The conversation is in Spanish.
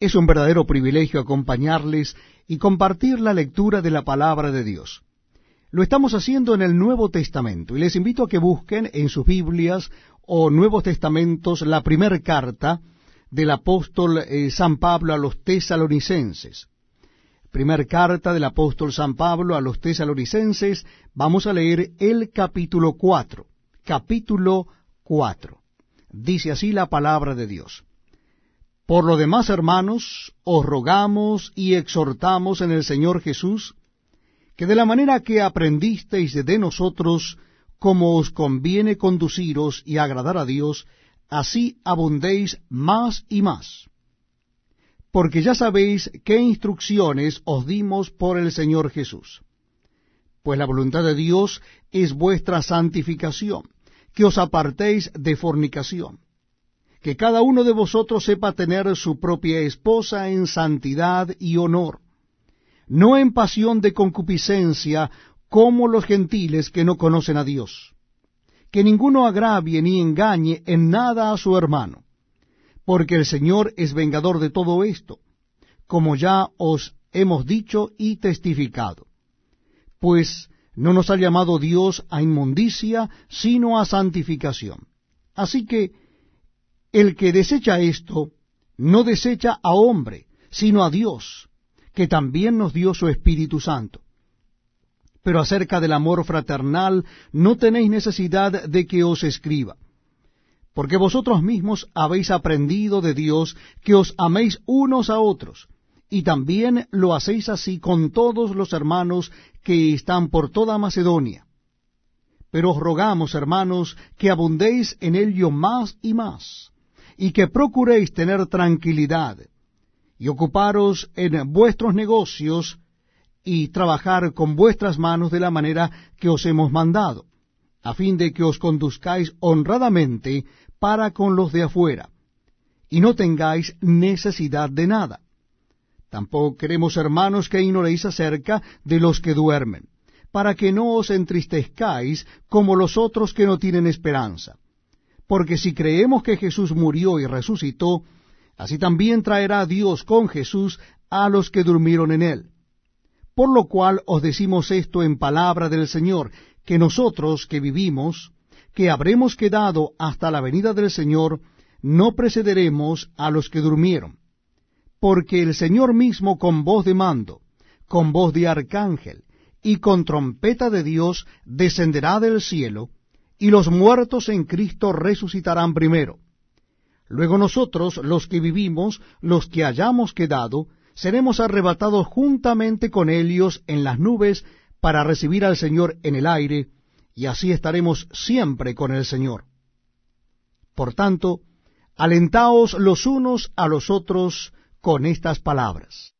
Es un verdadero privilegio acompañarles y compartir la lectura de la palabra de Dios. Lo estamos haciendo en el Nuevo Testamento y les invito a que busquen en sus Biblias o Nuevos Testamentos la primera carta del apóstol eh, San Pablo a los tesalonicenses. Primer carta del apóstol San Pablo a los tesalonicenses, vamos a leer el capítulo 4. Capítulo 4. Dice así la palabra de Dios. Por lo demás, hermanos, os rogamos y exhortamos en el Señor Jesús, que de la manera que aprendisteis de nosotros, como os conviene conduciros y agradar a Dios, así abundéis más y más. Porque ya sabéis qué instrucciones os dimos por el Señor Jesús. Pues la voluntad de Dios es vuestra santificación, que os apartéis de fornicación que cada uno de vosotros sepa tener su propia esposa en santidad y honor, no en pasión de concupiscencia como los gentiles que no conocen a Dios. Que ninguno agravie ni engañe en nada a su hermano, porque el Señor es vengador de todo esto, como ya os hemos dicho y testificado. Pues no nos ha llamado Dios a inmundicia, sino a santificación. Así que el que desecha esto, no desecha a hombre, sino a Dios, que también nos dio su Espíritu Santo. Pero acerca del amor fraternal no tenéis necesidad de que os escriba, porque vosotros mismos habéis aprendido de Dios que os améis unos a otros, y también lo hacéis así con todos los hermanos que están por toda Macedonia. Pero os rogamos, hermanos, que abundéis en ello más y más y que procuréis tener tranquilidad y ocuparos en vuestros negocios y trabajar con vuestras manos de la manera que os hemos mandado, a fin de que os conduzcáis honradamente para con los de afuera, y no tengáis necesidad de nada. Tampoco queremos, hermanos, que ignoréis acerca de los que duermen, para que no os entristezcáis como los otros que no tienen esperanza porque si creemos que Jesús murió y resucitó, así también traerá Dios con Jesús a los que durmieron en él. Por lo cual os decimos esto en palabra del Señor, que nosotros que vivimos, que habremos quedado hasta la venida del Señor, no precederemos a los que durmieron. Porque el Señor mismo con voz de mando, con voz de arcángel, y con trompeta de Dios descenderá del cielo, y los muertos en Cristo resucitarán primero. Luego nosotros, los que vivimos, los que hayamos quedado, seremos arrebatados juntamente con ellos en las nubes para recibir al Señor en el aire, y así estaremos siempre con el Señor. Por tanto, alentaos los unos a los otros con estas palabras.